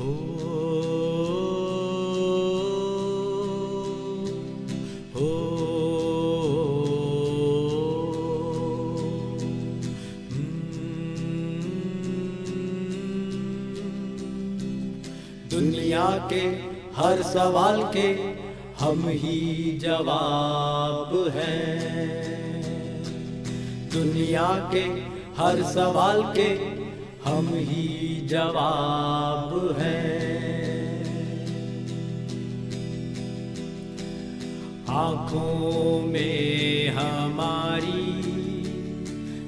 दुनिया के हर सवाल के हम ही जवाब हैं। दुनिया के हर सवाल के हम ही जवाब हैं। आँखों में हमारी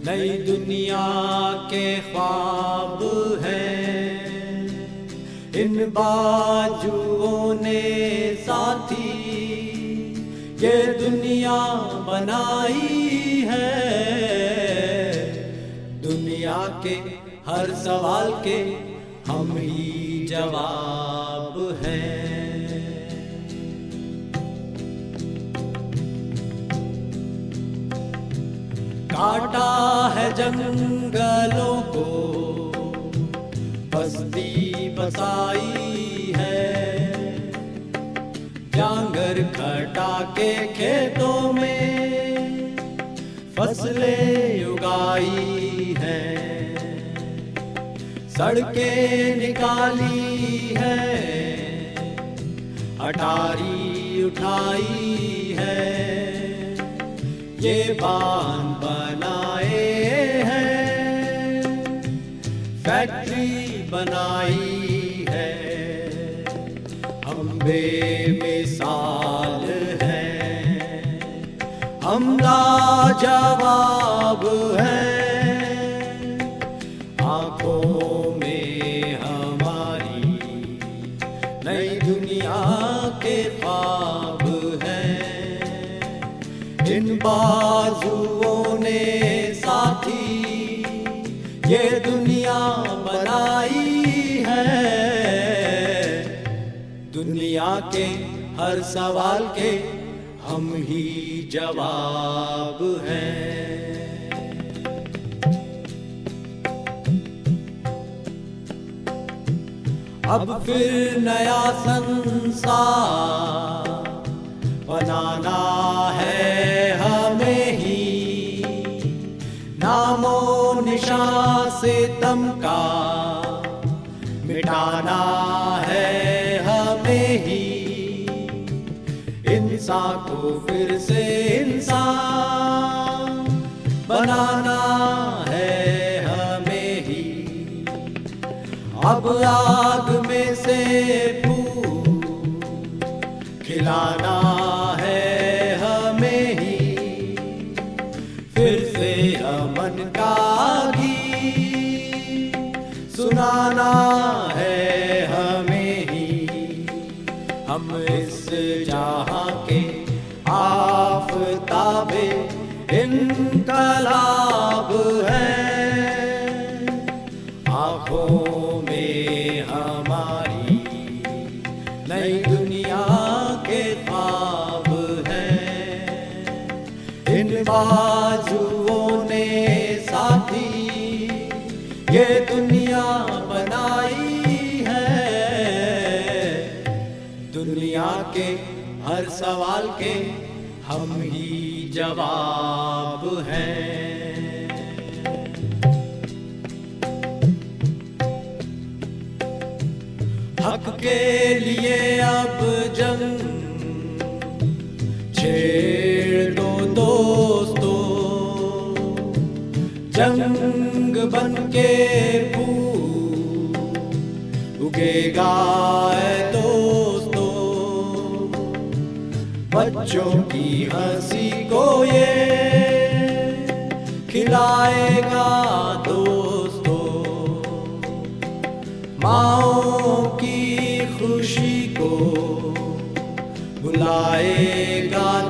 नई दुनिया के ख्वाब हैं। इन बाजुओं ने साथी ये दुनिया बनाई है। दुनिया के हर सवाल के हम ही जवाब हैं। काटा है जंगलों को, बस्ती बसाई है। जांगर खटा के खेतों में फ़सलें उगाई है। सड़कें निकाली है, अटारी उठाई है। ये बाँध बनाए हैं, फैक्ट्री बनाई है। हम बेमिसाल हैं हम लाजवाब हैं। के ख्वाब हैं। इन बाजुओं ने साथी ये दुनिया बनाई है। दुनिया के हर सवाल के हम ही जवाब हैं। अब फिर नया संसार बनाना है हमें ही। नामो निशा से तम का मिटाना है हमें ही। इंसान को फिर से इंसान बनाना है हमें ही। अब आग खिलाना है हमें ही। फिर से अमन का घी सुनाना है हमें ही। हम इस जहाँ के आफताबे इनकलाब है। आँखों में हमारी नई बाजुओं ने साथी, ये दुनिया बनाई है। दुनिया के हर सवाल के हम ही जवाब हैं। हक के लिए अब जंग, छेड़ जंग बन के फूल उगेगा दोस्तों। बच्चों की हँसी को ये खिलाएगा दोस्तों। माओ की खुशी को बुलाएगा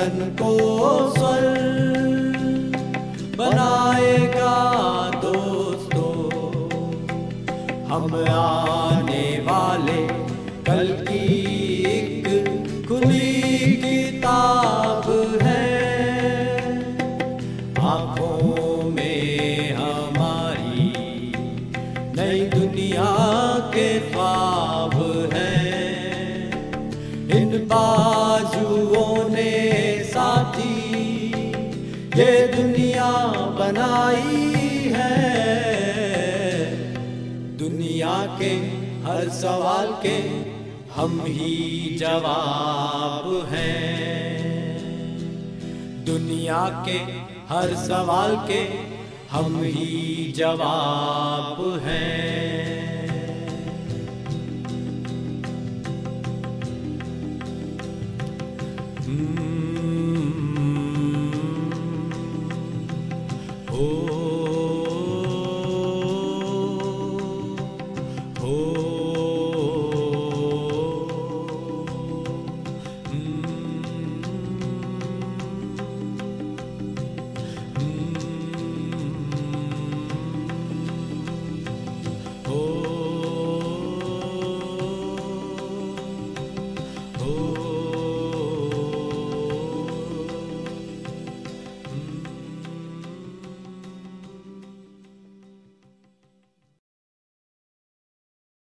वतन को स्वर बनाएगा दोस्तों। हम आने वाले कल की एक खुली किताब है। आँखों में हमारी नई दुनिया के ख्वाब हैं। इन बाजुओं ये दुनिया बनाई है। दुनिया के हर सवाल के हम ही जवाब हैं। दुनिया के हर सवाल के हम ही जवाब हैं। amor.